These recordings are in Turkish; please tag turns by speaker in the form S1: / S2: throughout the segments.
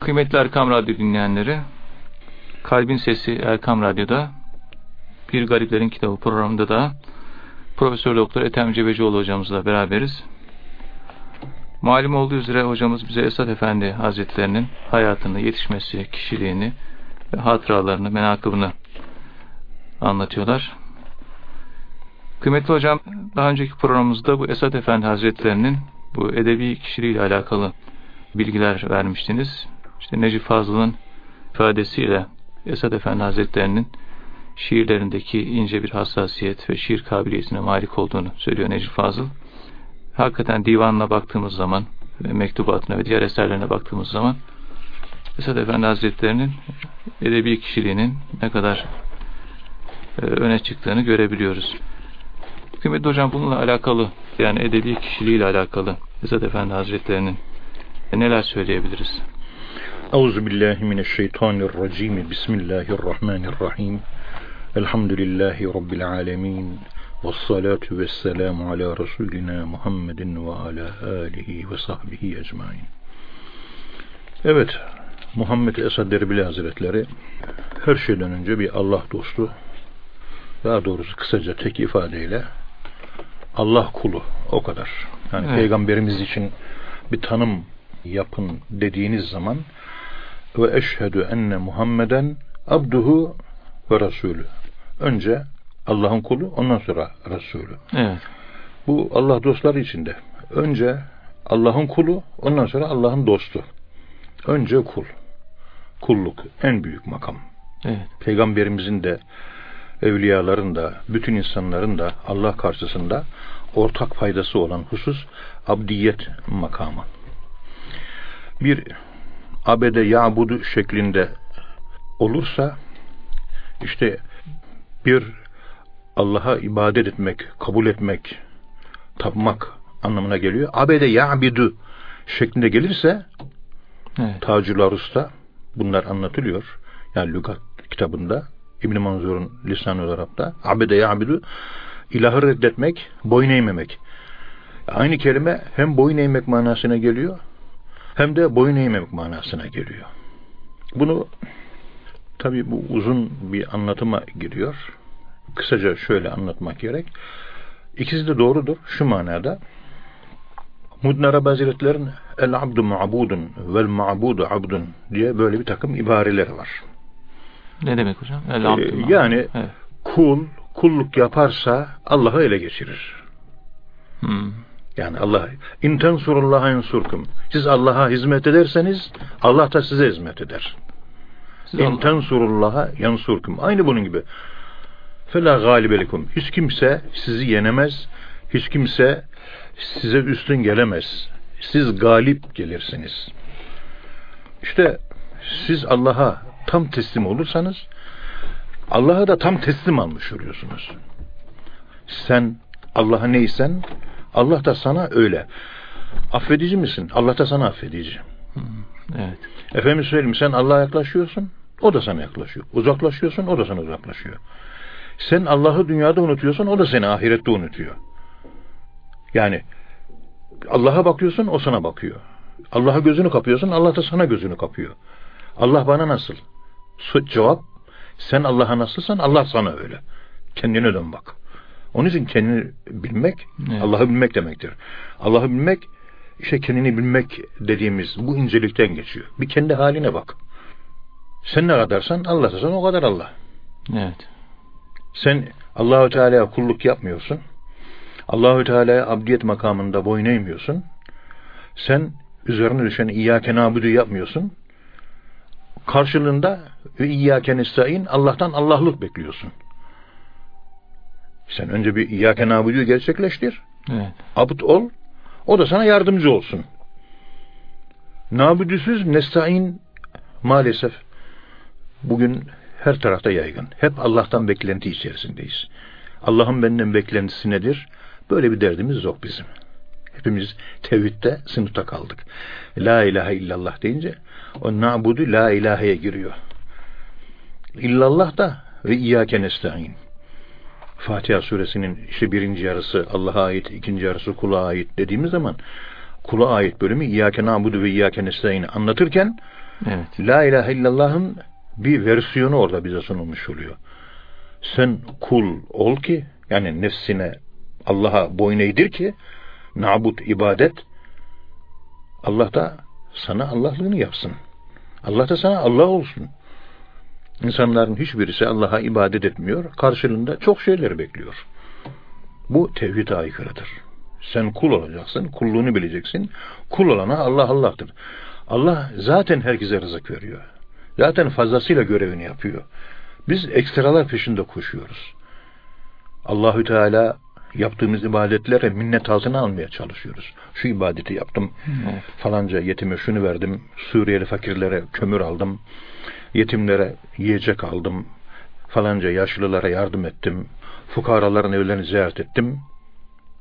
S1: Kıymetli Erkam Radyo dinleyenleri, Kalbin Sesi Erkam Radyo'da Bir Gariplerin Kitabı programında da Profesör Doktor Ethem Cebecioğlu hocamızla beraberiz. Malum olduğu üzere hocamız bize Esad Efendi Hazretlerinin hayatını, yetişmesi, kişiliğini ve hatıralarını, menakıbını anlatıyorlar. Kıymetli hocam, daha önceki programımızda bu Esad Efendi Hazretlerinin bu edebi kişiliğiyle alakalı bilgiler vermiştiniz. İşte Necip Fazıl'ın ifadesiyle Esad Efendi Hazretlerinin şiirlerindeki ince bir hassasiyet ve şiir kabiliyetine malik olduğunu söylüyor Necip Fazıl. Hakikaten divanına baktığımız zaman ve mektubatına ve diğer eserlerine baktığımız zaman Esad Efendi Hazretlerinin edebi kişiliğinin ne kadar e, öne çıktığını görebiliyoruz. Kıymetli hocam bununla alakalı yani edebi kişiliğiyle alakalı Esad Efendi Hazretlerinin neler söyleyebiliriz?
S2: Euzu billahi mineşşeytanirracim. Bismillahirrahmanirrahim. Elhamdülillahi rabbil alamin. Ves salatu vesselamu ala Resulina Muhammedin ve ala alihi ve sahbihi ecmaîn. Evet, Muhammed Esad Derbili Hazretleri her şeyden önce bir Allah dostu, daha doğrusu kısaca tek ifadeyle Allah kulu o kadar. Yani evet. peygamberimiz için bir tanım yapın dediğiniz zaman ve eşhedü enne Muhammeden abduhu ve rasulü. Önce Allah'ın kulu, ondan sonra Resulü.
S1: Evet.
S2: Bu Allah dostları içinde. Önce Allah'ın kulu, ondan sonra Allah'ın dostu. Önce kul. Kulluk en büyük makam.
S1: Evet.
S2: Peygamberimizin de evliyaların da, bütün insanların da Allah karşısında ortak faydası olan husus abdiyet makamı. Bir abede yabudu şeklinde olursa işte bir Allah'a ibadet etmek, kabul etmek, tapmak anlamına geliyor. Abede ya'bidu şeklinde gelirse evet. Tacül Arus'ta bunlar anlatılıyor. Yani lügat kitabında İbn Manzur'un lisan-ı Arap'ta abede ya'bidu ilahı reddetmek, boyun eğmemek. Aynı kelime hem boyun eğmek manasına geliyor hem de boyun eğmemek manasına geliyor. Bunu tabi bu uzun bir anlatıma giriyor. Kısaca şöyle anlatmak gerek. İkisi de doğrudur şu manada. Mudin Arap Hazretleri'nin el abdu ma'budun vel ma'budu abdun diye böyle bir takım ibareleri var.
S1: Ne demek hocam? El abdu ee,
S2: yani evet. kul kulluk yaparsa Allah'ı ele geçirir.
S1: Hmm.
S2: Yani Allah in tensurullaha yansurkum. Siz Allah'a hizmet ederseniz Allah da size hizmet eder. Siz in tensurullaha yansurkum. Aynı bunun gibi. Fela galibelikum. Hiç kimse sizi yenemez. Hiç kimse size üstün gelemez. Siz galip gelirsiniz. İşte siz Allah'a tam teslim olursanız Allah'a da tam teslim almış oluyorsunuz. Sen Allah'a neysen Allah da sana öyle. Affedici misin? Allah da sana affedici.
S1: Evet.
S2: Efendim söyleyeyim sen Allah'a yaklaşıyorsun, o da sana yaklaşıyor. Uzaklaşıyorsun, o da sana uzaklaşıyor. Sen Allah'ı dünyada unutuyorsun, o da seni ahirette unutuyor. Yani Allah'a bakıyorsun, o sana bakıyor. Allah'a gözünü kapıyorsun, Allah da sana gözünü kapıyor. Allah bana nasıl? Cevap, sen Allah'a nasılsan Allah sana öyle. Kendine dön bak. Onun için kendini bilmek, evet. Allah'ı bilmek demektir. Allah'ı bilmek, işte kendini bilmek dediğimiz bu incelikten geçiyor. Bir kendi haline bak. Sen ne kadarsan Allah sen o kadar Allah.
S1: Evet.
S2: Sen Allahü Teala'ya kulluk yapmıyorsun. Allahü Teala'ya abdiyet makamında boyun eğmiyorsun. Sen üzerine düşen İyyâke nâbudu yapmıyorsun. Karşılığında ve İyyâke nestaîn Allah'tan Allah'lık bekliyorsun. Sen önce bir İyyâke nâbudu'yu gerçekleştir.
S1: Evet.
S2: Abd ol. O da sana yardımcı olsun. Nabudüsüz nestaîn maalesef bugün her tarafta yaygın. Hep Allah'tan beklenti içerisindeyiz. Allah'ın benden beklentisi nedir? Böyle bir derdimiz yok bizim. Hepimiz tevhidde sınıfta kaldık. La ilahe illallah deyince o nabudu la ilaheye giriyor. İllallah da ve iyyâke nesta'in. Fatiha suresinin işte birinci yarısı Allah'a ait, ikinci yarısı kula ait dediğimiz zaman kula ait bölümü İyyâke nabudu ve İyyâke nesta'in'i anlatırken
S1: Evet.
S2: La ilahe illallah'ın bir versiyonu orada bize sunulmuş oluyor. Sen kul ol ki yani nefsine Allah'a boyun eğdir ki nabut ibadet Allah da sana Allah'lığını yapsın. Allah da sana Allah olsun. İnsanların hiçbirisi Allah'a ibadet etmiyor. Karşılığında çok şeyler bekliyor. Bu tevhid aykırıdır. Sen kul olacaksın, kulluğunu bileceksin. Kul olana Allah Allah'tır. Allah zaten herkese rızık veriyor. Zaten fazlasıyla görevini yapıyor. Biz ekstralar peşinde koşuyoruz. Allahü Teala yaptığımız ibadetlere minnet altına almaya çalışıyoruz. Şu ibadeti yaptım. Evet. Falanca yetime şunu verdim. Suriyeli fakirlere kömür aldım. Yetimlere yiyecek aldım. Falanca yaşlılara yardım ettim. Fukaraların evlerini ziyaret ettim.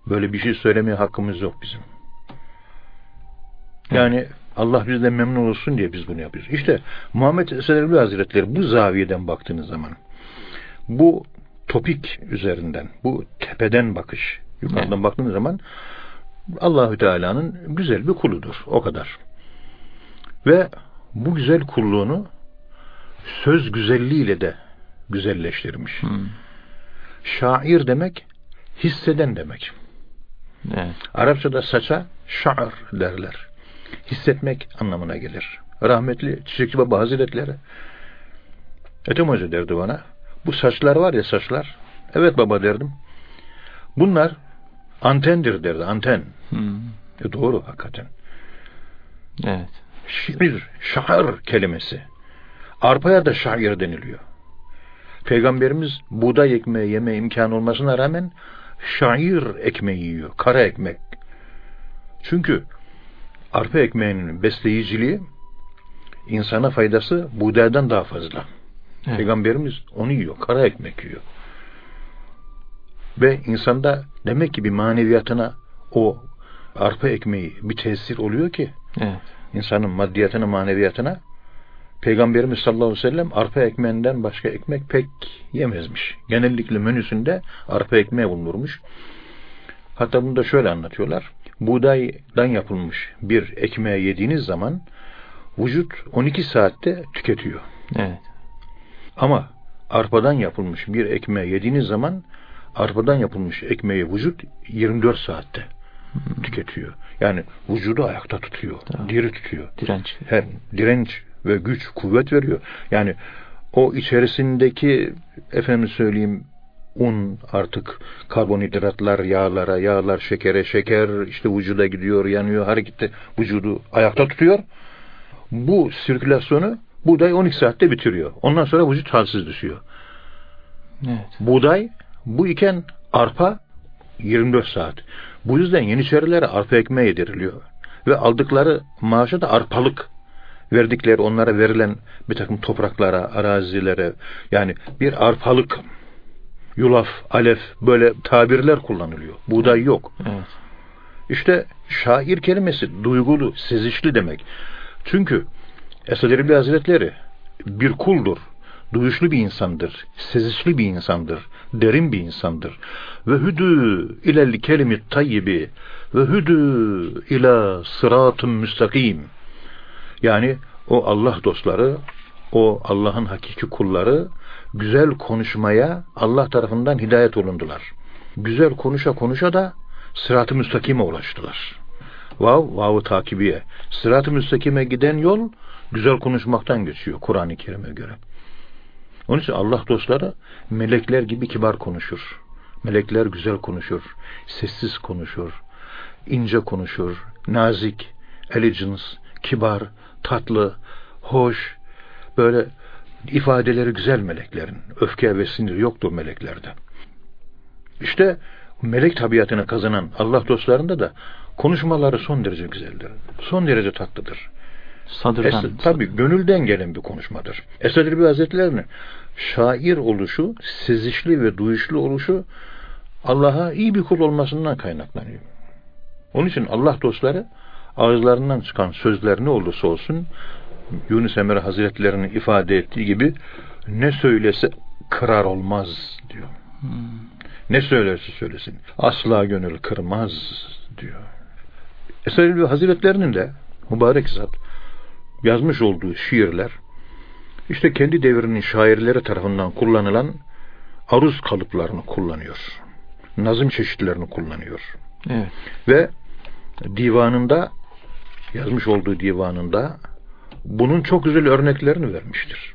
S2: Böyle bir şey söylemeye hakkımız yok bizim. Yani Allah bizden memnun olsun diye biz bunu yapıyoruz. İşte Muhammed Esed Hazretleri bu zaviyeden baktığınız zaman bu topik üzerinden, bu tepeden bakış, yukarıdan evet. baktığınız zaman Allahü Teala'nın güzel bir kuludur. O kadar. Ve bu güzel kulluğunu söz güzelliğiyle de güzelleştirmiş. Hmm. Şair demek hisseden demek. Evet. Arapçada saça şair derler. Hissetmek anlamına gelir. Rahmetli Çiçekçi Baba Hazretleri Ethem Hoca derdi bana. Bu saçlar var ya saçlar. Evet baba derdim. Bunlar antendir derdi. Anten. Hmm. E doğru hakikaten.
S1: Evet.
S2: Şiir, şair kelimesi. Arpaya da şair deniliyor. Peygamberimiz buğday ekmeği yeme imkanı olmasına rağmen şair ekmeği yiyor. Kara ekmek. Çünkü arpa ekmeğinin besleyiciliği insana faydası buğdaydan daha fazla. Evet. Peygamberimiz onu yiyor. Kara ekmek yiyor. Ve insanda demek ki bir maneviyatına o arpa ekmeği bir tesir oluyor ki evet. insanın maddiyatına maneviyatına Peygamberimiz sallallahu aleyhi ve sellem arpa ekmeğinden başka ekmek pek yemezmiş. Genellikle menüsünde arpa ekmeği bulunurmuş. Hatta bunu da şöyle anlatıyorlar. Buğdaydan yapılmış bir ekmeği yediğiniz zaman vücut 12 saatte tüketiyor.
S1: Evet.
S2: Ama arpadan yapılmış bir ekmeği yediğiniz zaman arpadan yapılmış ekmeği vücut 24 saatte hmm. tüketiyor. Yani vücudu ayakta tutuyor, tamam. diri tutuyor.
S1: Direnç.
S2: Hem direnç ve güç, kuvvet veriyor. Yani o içerisindeki efendim söyleyeyim un artık karbonhidratlar yağlara, yağlar şekere, şeker işte vücuda gidiyor, yanıyor, harekette vücudu ayakta tutuyor. Bu sirkülasyonu buğday 12 saatte bitiriyor. Ondan sonra vücut halsiz düşüyor. Evet. Buğday bu iken arpa 24 saat. Bu yüzden Yeniçerilere arpa ekmeği yediriliyor. Ve aldıkları maaşı da arpalık verdikleri onlara verilen bir takım topraklara, arazilere yani bir arpalık yulaf, alef böyle tabirler kullanılıyor. Buğday yok. Evet. İşte şair kelimesi duygulu, sezişli demek. Çünkü Esad Erbil Hazretleri bir kuldur. Duyuşlu bir insandır. Sezişli bir insandır. Derin bir insandır. Ve hüdü ilel kelimi tayyibi ve hüdü ila sıratın müstakim. Yani o Allah dostları, o Allah'ın hakiki kulları güzel konuşmaya Allah tarafından hidayet olundular. Güzel konuşa konuşa da sırat-ı müstakime ulaştılar. Vav, vav takibiye. Sırat-ı müstakime giden yol güzel konuşmaktan geçiyor Kur'an-ı Kerim'e göre. Onun için Allah dostları melekler gibi kibar konuşur. Melekler güzel konuşur, sessiz konuşur, ince konuşur, nazik, elegance, kibar, tatlı, hoş, böyle ifadeleri güzel meleklerin. Öfke ve sinir yoktur meleklerde. İşte melek tabiatına kazanan Allah dostlarında da konuşmaları son derece güzeldir. Son derece tatlıdır.
S1: Sadırdan. Es,
S2: tabi gönülden gelen bir konuşmadır. Esad Erbil Hazretleri'nin şair oluşu, sezişli ve duyuşlu oluşu Allah'a iyi bir kul olmasından kaynaklanıyor. Onun için Allah dostları ağızlarından çıkan sözler ne olursa olsun Yunus Emre Hazretleri'nin ifade ettiği gibi ne söylese kırar olmaz diyor. Hmm. Ne söylerse söylesin. Asla gönül kırmaz diyor. Esad Hazretlerinin de mübarek zat yazmış olduğu şiirler işte kendi devrinin şairleri tarafından kullanılan aruz kalıplarını kullanıyor. Nazım çeşitlerini kullanıyor.
S1: Evet.
S2: Ve divanında yazmış olduğu divanında bunun çok güzel örneklerini vermiştir.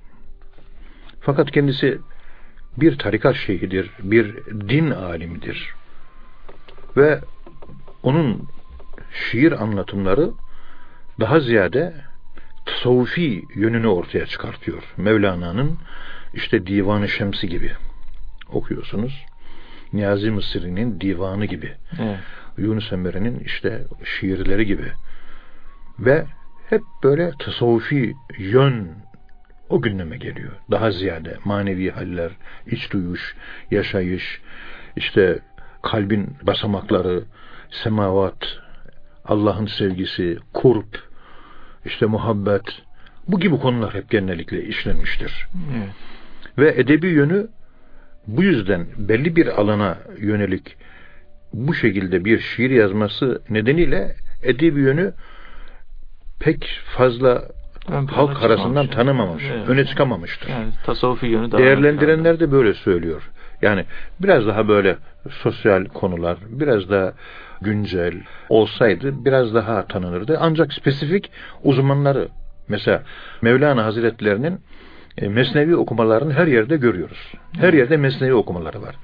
S2: Fakat kendisi bir tarikat şeyhidir, bir din alimidir. Ve onun şiir anlatımları daha ziyade tasavvufi yönünü ortaya çıkartıyor. Mevlana'nın işte Divan-ı Şemsi gibi okuyorsunuz. Niyazi Mısri'nin divanı gibi.
S1: Evet.
S2: Yunus Emre'nin işte şiirleri gibi. Ve hep böyle tasavvufi yön o gündeme geliyor. Daha ziyade manevi haller, iç duyuş, yaşayış, işte kalbin basamakları, semavat, Allah'ın sevgisi, kurp, işte muhabbet, bu gibi konular hep genellikle işlenmiştir.
S1: Evet.
S2: Ve edebi yönü bu yüzden belli bir alana yönelik bu şekilde bir şiir yazması nedeniyle edebi yönü pek fazla
S1: Ön
S2: halk arasından tanımamış,
S1: Evet.
S2: öne çıkamamıştır.
S1: Yani tasavvufi yönü daha
S2: Değerlendirenler de böyle söylüyor. Yani biraz daha böyle sosyal konular, biraz daha güncel olsaydı biraz daha tanınırdı. Ancak spesifik uzmanları mesela Mevlana Hazretlerinin e, Mesnevi okumalarını her yerde görüyoruz. Her yerde Mesnevi okumaları var.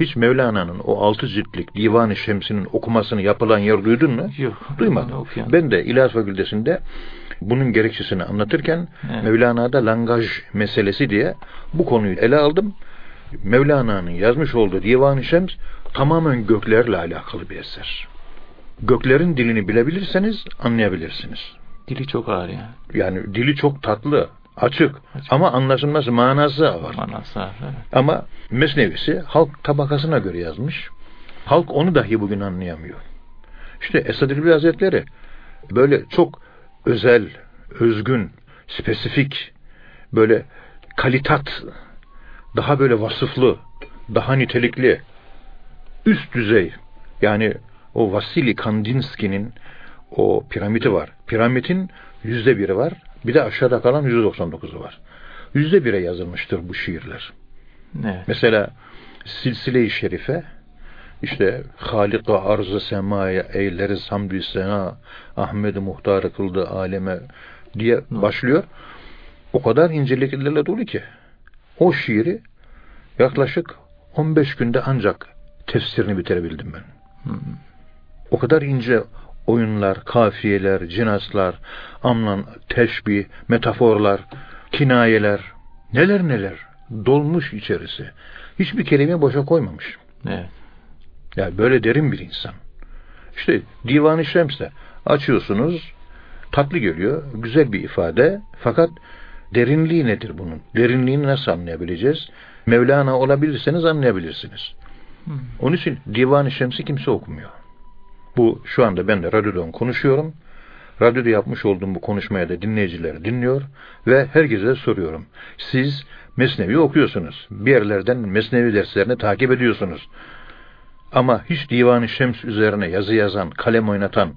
S2: Hiç Mevlana'nın o altı ciltlik Divan-ı Şemsi'nin okumasını yapılan yer duydun mu?
S1: Yok.
S2: Duymadım. Ben de İlahiyat Fakültesi'nde bunun gerekçesini anlatırken
S1: Evet.
S2: Mevlana'da langaj meselesi diye bu konuyu ele aldım. Mevlana'nın yazmış olduğu Divan-ı Şems tamamen göklerle alakalı bir eser. Göklerin dilini bilebilirseniz anlayabilirsiniz.
S1: Dili çok ağır yani.
S2: Yani dili çok tatlı, açık,
S1: Açık.
S2: ama anlaşılması manası var.
S1: Manası ağır. Evet.
S2: Ama Mesnevisi halk tabakasına göre yazmış. Halk onu dahi bugün anlayamıyor. İşte Esad Erbil Hazretleri böyle çok özel, özgün, spesifik, böyle kalitat, daha böyle vasıflı, daha nitelikli, üst düzey, yani o Vasili Kandinsky'nin o piramidi var. Piramidin yüzde biri var. Bir de aşağıda kalan yüzde 99'u var. Yüzde bire yazılmıştır bu şiirler.
S1: Evet.
S2: Mesela Silsile-i Şerife işte Halik-i arz-ı semaya eyleriz hamdü sena Ahmet-i muhtar kıldı aleme diye başlıyor. O kadar inceliklerle dolu ki o şiiri yaklaşık 15 günde ancak tefsirini bitirebildim ben. O kadar ince oyunlar, kafiyeler, cinaslar, amlan, teşbih, metaforlar, kinayeler, neler neler dolmuş içerisi. Hiçbir kelime boşa koymamış.
S1: Evet.
S2: Yani böyle derin bir insan. İşte Divan-ı Şems'te açıyorsunuz, tatlı geliyor, güzel bir ifade. Fakat derinliği nedir bunun? Derinliğini nasıl anlayabileceğiz? Mevlana olabilirseniz anlayabilirsiniz. Onun için Divan-ı Şems'i kimse okumuyor. Bu şu anda ben de radyodan konuşuyorum. Radyoda yapmış olduğum bu konuşmaya da dinleyiciler dinliyor ve herkese soruyorum. Siz Mesnevi okuyorsunuz. Bir yerlerden Mesnevi derslerini takip ediyorsunuz. Ama hiç Divan-ı Şems üzerine yazı yazan, kalem oynatan,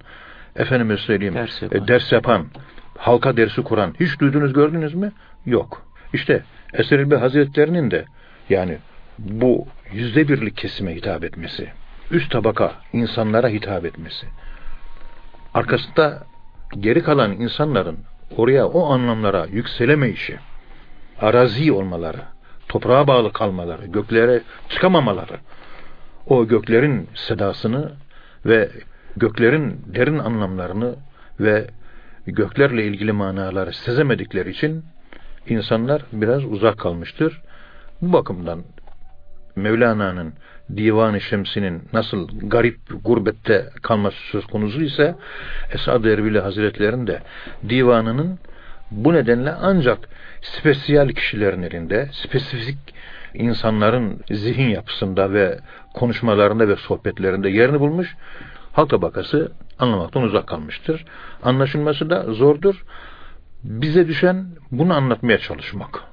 S2: efendime söyleyeyim,
S1: Ders yapan.
S2: e, ders yapan, halka dersi kuran hiç duydunuz gördünüz mü? Yok. İşte Eser İlbi Hazretlerinin de yani bu yüzde birlik kesime hitap etmesi, üst tabaka insanlara hitap etmesi, arkasında geri kalan insanların oraya o anlamlara yükselemeyişi, arazi olmaları, toprağa bağlı kalmaları, göklere çıkamamaları, o göklerin sedasını ve göklerin derin anlamlarını ve göklerle ilgili manaları sezemedikleri için insanlar biraz uzak kalmıştır. Bu bakımdan Mevlana'nın Divan-ı Şemsi'nin nasıl garip gurbette kalması söz konusu ise Esad Erbil Hazretleri'nin de divanının bu nedenle ancak spesiyel kişilerin elinde, spesifik insanların zihin yapısında ve konuşmalarında ve sohbetlerinde yerini bulmuş, halk tabakası anlamaktan uzak kalmıştır. Anlaşılması da zordur. Bize düşen bunu anlatmaya çalışmak.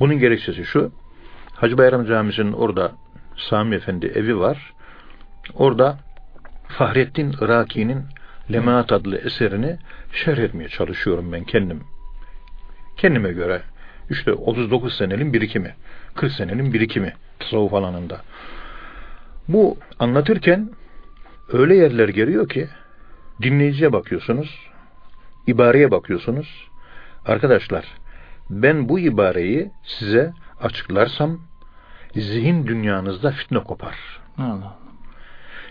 S2: Bunun gerekçesi şu, Hacı Bayram Camisi'nin orada Sami Efendi evi var. Orada Fahrettin Iraki'nin Lemaat adlı eserini şerh etmeye çalışıyorum ben kendim. Kendime göre işte 39 senenin birikimi, 40 senenin birikimi tasavvuf alanında. Bu anlatırken öyle yerler geliyor ki dinleyiciye bakıyorsunuz, ibareye bakıyorsunuz. Arkadaşlar ben bu ibareyi size açıklarsam zihin dünyanızda fitne kopar. Allah.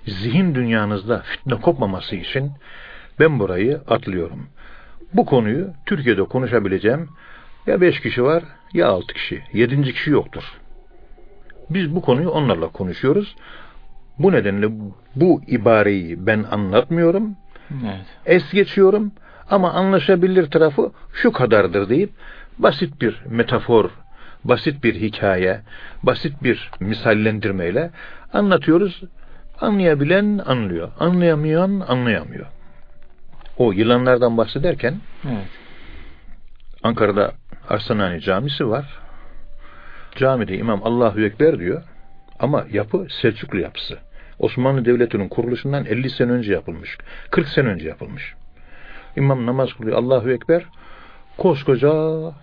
S2: Zihin dünyanızda fitne kopmaması için ben burayı atlıyorum. Bu konuyu Türkiye'de konuşabileceğim ya beş kişi var ya altı kişi. Yedinci kişi yoktur. Biz bu konuyu onlarla konuşuyoruz. Bu nedenle bu ibareyi ben anlatmıyorum. Evet. Es geçiyorum ama anlaşabilir tarafı şu kadardır deyip basit bir metafor, basit bir hikaye, basit bir misallendirmeyle anlatıyoruz. Anlayabilen anlıyor, anlayamayan anlayamıyor. O yılanlardan bahsederken evet. Ankara'da Arsanani Camisi var. Camide imam Allahu Ekber diyor ama yapı Selçuklu yapısı. Osmanlı Devleti'nin kuruluşundan 50 sene önce yapılmış. 40 sene önce yapılmış. İmam namaz kılıyor Allahu Ekber koskoca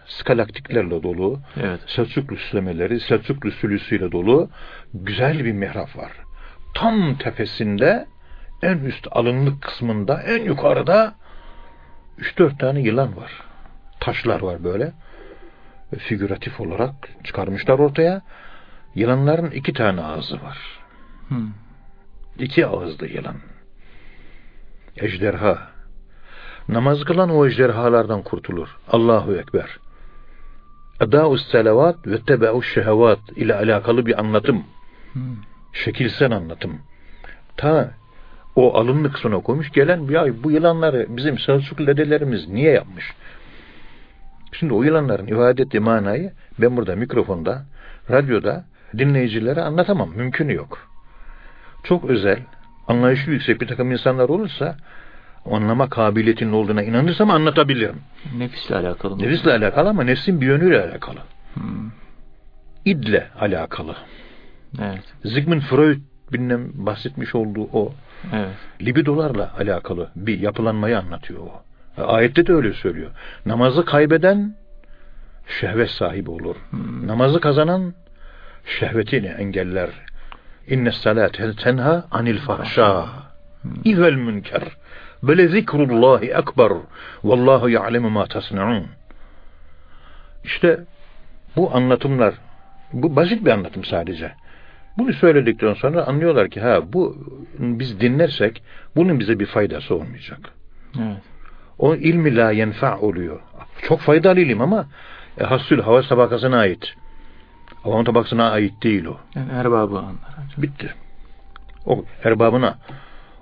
S2: skalaktiklerle dolu, evet. Selçuklu süslemeleri, Selçuklu sülüsüyle dolu güzel bir mihrap var. Tam tepesinde en üst alınlık kısmında en yukarıda 3-4 tane yılan var. Taşlar var böyle. Figüratif olarak çıkarmışlar ortaya. Yılanların iki tane ağzı var. Hmm. İki ağızlı yılan. Ejderha. Namaz kılan o ejderhalardan kurtulur. Allahu Ekber. Edâ'us selavat ve tebe'us şehevat ile alakalı bir anlatım. Hmm. Şekilsel anlatım. Ta o alınlı kısmına koymuş. Gelen ya bu yılanları bizim Selçuklu dedelerimiz niye yapmış? Şimdi o yılanların ifade ettiği manayı ben burada mikrofonda, radyoda dinleyicilere anlatamam. Mümkünü yok. Çok özel, anlayışı yüksek bir takım insanlar olursa anlama kabiliyetinin olduğuna inanırsam anlatabilirim.
S1: Nefisle alakalı
S2: mı? Nefisle alakalı ama nefsin bir yönüyle alakalı. Hmm. İdle alakalı. Evet. Sigmund Freud bilmem bahsetmiş olduğu o evet. libidolarla alakalı bir yapılanmayı anlatıyor o. Ayette de öyle söylüyor. Namazı kaybeden şehvet sahibi olur. Hmm. Namazı kazanan şehvetini engeller. İnne salate tenha anil fahşa hmm. vel münker. Böyle zikrullahi ekber. Vallahu ya'lemu ma tasna'un. İşte bu anlatımlar, bu basit bir anlatım sadece. Bunu söyledikten sonra anlıyorlar ki ha bu biz dinlersek bunun bize bir faydası olmayacak. Evet. O ilmi la yenfa oluyor. Çok faydalı ilim ama e, hasül hava tabakasına ait. Havan tabakasına ait değil o.
S1: Yani erbabı anlar.
S2: Bitti. O erbabına.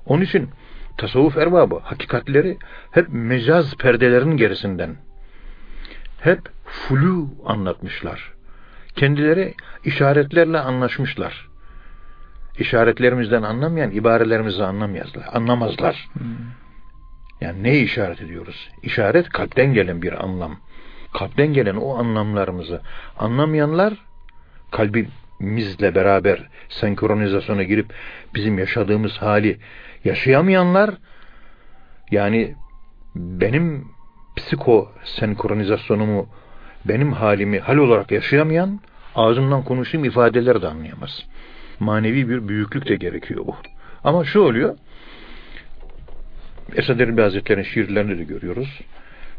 S2: Onun için tasavvuf erbabı hakikatleri hep mecaz perdelerinin gerisinden hep flu anlatmışlar. Kendileri işaretlerle anlaşmışlar. İşaretlerimizden anlamayan ibarelerimizi anlamazlar. Anlamazlar. Hmm. Yani ne işaret ediyoruz? İşaret kalpten gelen bir anlam. Kalpten gelen o anlamlarımızı anlamayanlar kalbimizle beraber senkronizasyona girip bizim yaşadığımız hali yaşayamayanlar yani benim psiko senkronizasyonumu benim halimi hal olarak yaşayamayan ağzımdan konuştuğum ifadeleri de anlayamaz. Manevi bir büyüklük de gerekiyor bu. Ama şu oluyor Esad Erbil Hazretleri'nin şiirlerinde de görüyoruz.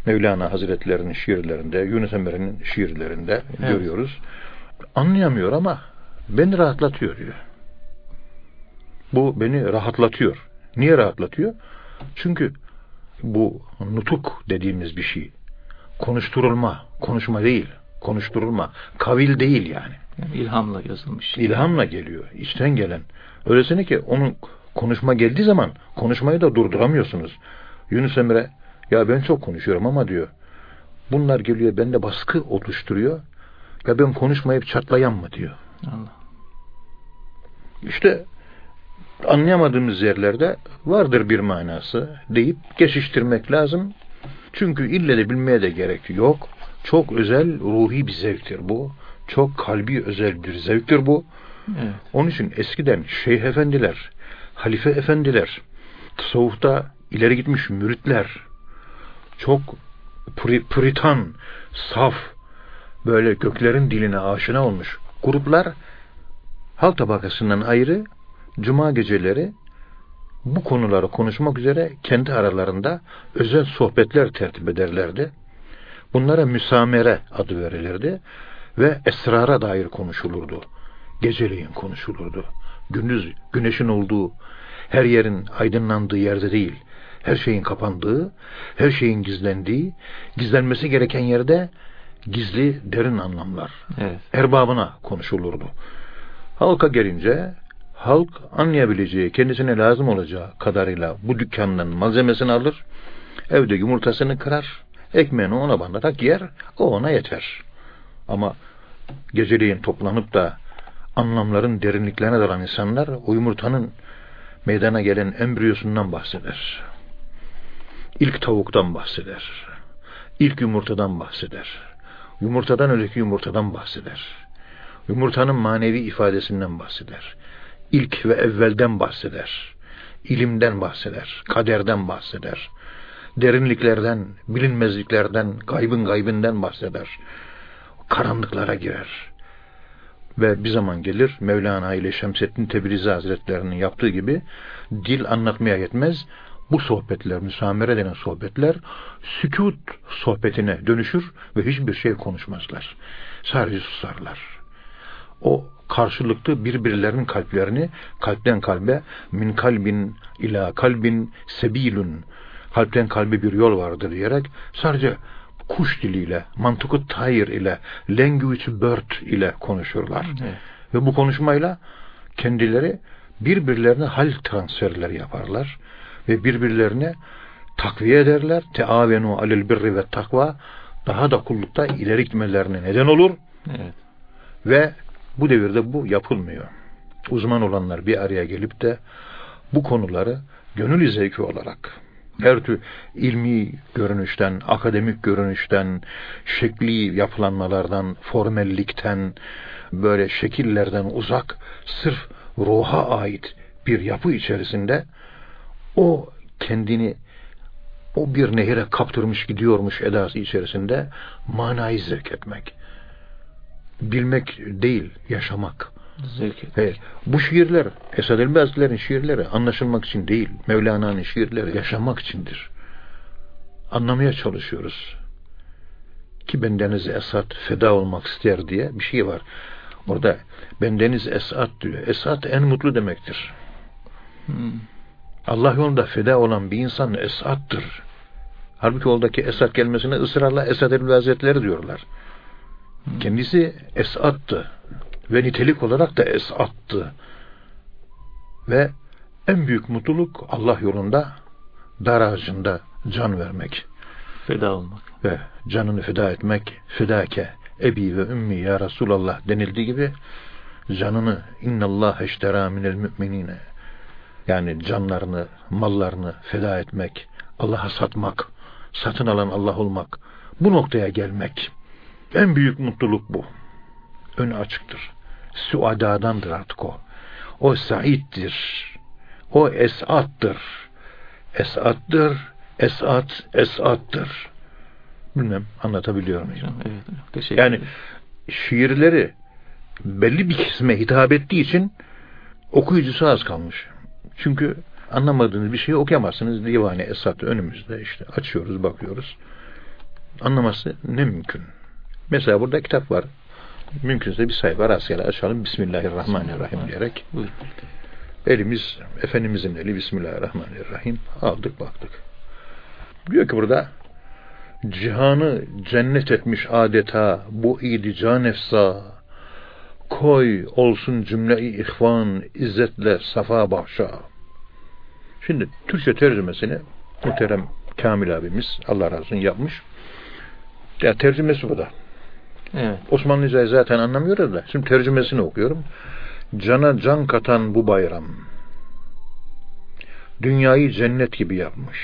S2: Mevlana Hazretlerinin şiirlerinde, Yunus Emre'nin şiirlerinde evet. görüyoruz. Anlayamıyor ama beni rahatlatıyor diyor. Bu beni rahatlatıyor. Niye rahatlatıyor? Çünkü bu nutuk dediğimiz bir şey. Konuşturulma, konuşma değil. Konuşturulma. Kavil değil yani.
S1: yani ilhamla yazılmış.
S2: İlhamla geliyor. içten gelen. Öylesine ki onun konuşma geldiği zaman konuşmayı da durduramıyorsunuz. Yunus Emre ya ben çok konuşuyorum ama diyor bunlar geliyor bende baskı oluşturuyor. Ya ben konuşmayıp çatlayan mı diyor. Allah. İşte anlayamadığımız yerlerde vardır bir manası deyip geçiştirmek lazım. Çünkü ille de bilmeye de gerek yok. Çok özel ruhi bir zevktir bu. Çok kalbi özel bir zevktir bu. Evet. Onun için eskiden şeyh efendiler, halife efendiler tasavvufta ileri gitmiş müritler, çok puritan, saf, böyle göklerin diline aşina olmuş gruplar halk tabakasından ayrı cuma geceleri bu konuları konuşmak üzere kendi aralarında özel sohbetler tertip ederlerdi. Bunlara müsamere adı verilirdi ve esrara dair konuşulurdu. Geceleyin konuşulurdu. Gündüz güneşin olduğu, her yerin aydınlandığı yerde değil, her şeyin kapandığı, her şeyin gizlendiği, gizlenmesi gereken yerde gizli derin anlamlar evet. erbabına konuşulurdu. Halka gelince halk anlayabileceği, kendisine lazım olacağı kadarıyla bu dükkandan malzemesini alır, evde yumurtasını kırar, ekmeğini ona bandarak yer, o ona yeter. Ama geceleyin toplanıp da anlamların derinliklerine dalan insanlar o yumurtanın meydana gelen embriyosundan bahseder. İlk tavuktan bahseder. İlk yumurtadan bahseder. Yumurtadan önceki yumurtadan bahseder. Yumurtanın manevi ifadesinden bahseder. İlk ve evvelden bahseder. İlimden bahseder. Kaderden bahseder. Derinliklerden, bilinmezliklerden, gaybın gaybinden bahseder. Karanlıklara girer ve bir zaman gelir Mevlana ile Şemsettin Tebrizi Hazretlerinin yaptığı gibi dil anlatmaya yetmez. Bu sohbetler, müsamere denen sohbetler sükut sohbetine dönüşür ve hiçbir şey konuşmazlar. Sadece susarlar. O karşılıklı birbirlerinin kalplerini kalpten kalbe min kalbin ila kalbin sebilun kalpten kalbe bir yol vardır diyerek sadece kuş diliyle, mantıkı tayir ile, language bird ile konuşurlar. Evet. Ve bu konuşmayla kendileri birbirlerine hal transferleri yaparlar ve birbirlerine takviye ederler. Teavenu alel birri ve takva daha da kullukta ileri gitmelerine neden olur. Evet. Ve bu devirde bu yapılmıyor. Uzman olanlar bir araya gelip de bu konuları gönül zevki olarak her tür ilmi görünüşten, akademik görünüşten, şekli yapılanmalardan, formellikten, böyle şekillerden uzak, sırf ruha ait bir yapı içerisinde o kendini o bir nehire kaptırmış gidiyormuş edası içerisinde manayı zevk etmek. Bilmek değil, yaşamak. Zevk evet. Bu şiirler, Esad Elbazlilerin şiirleri anlaşılmak için değil, Mevlana'nın şiirleri yaşamak içindir. Anlamaya çalışıyoruz. Ki bendeniz Esad feda olmak ister diye bir şey var. Orada bendeniz Esad diyor. Esad en mutlu demektir. Hmm. Allah yolunda feda olan bir insan Esad'dır. Halbuki oradaki Esad gelmesine ısrarla Esad Elbi Hazretleri diyorlar. Kendisi Esad'tı ve nitelik olarak da esattı. Ve en büyük mutluluk Allah yolunda dar ağacında can vermek.
S1: Feda olmak.
S2: Ve canını feda etmek. Fedake ebi ve ümmi ya Resulallah denildiği gibi canını innallah eştera minel müminine yani canlarını, mallarını feda etmek, Allah'a satmak, satın alan Allah olmak, bu noktaya gelmek. En büyük mutluluk bu önü açıktır. Suadadandır artık o. O saittir. O esattır. Esattır. Esat, esattır. Bilmem anlatabiliyor muyum? Evet, yani şiirleri belli bir kesime hitap ettiği için okuyucusu az kalmış. Çünkü anlamadığınız bir şeyi okuyamazsınız. Divane Esat önümüzde işte açıyoruz, bakıyoruz. Anlaması ne mümkün? Mesela burada kitap var mümkünse bir sayfa rastgele açalım. Bismillahirrahmanirrahim diyerek. Elimiz, Efendimizin eli Bismillahirrahmanirrahim. Aldık baktık. Diyor ki burada cihanı cennet etmiş adeta bu idi can efsa koy olsun cümle-i ihvan izzetle safa bahşa. Şimdi Türkçe tercümesini muhterem Kamil abimiz Allah razı olsun yapmış. Ya tercümesi bu da. Evet. Osmanlıcayı zaten anlamıyoruz da. Şimdi tercümesini okuyorum. Cana can katan bu bayram. Dünyayı cennet gibi yapmış.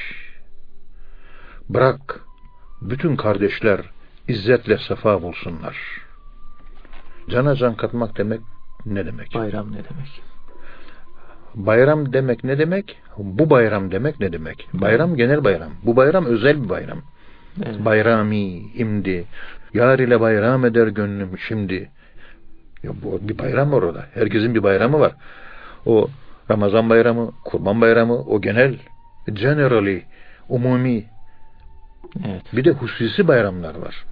S2: Bırak bütün kardeşler izzetle sefa bulsunlar. Cana can katmak demek ne demek?
S1: Bayram ne demek?
S2: bayram demek ne demek? Bu bayram demek ne demek? Bayram genel bayram. Bu bayram özel bir bayram. Evet. Bayrami imdi. Yar ile bayram eder gönlüm şimdi. Ya bu bir bayram var orada. Herkesin bir bayramı var. O Ramazan bayramı, Kurban bayramı, o genel, generally, umumi. Evet. Bir de hususi bayramlar var.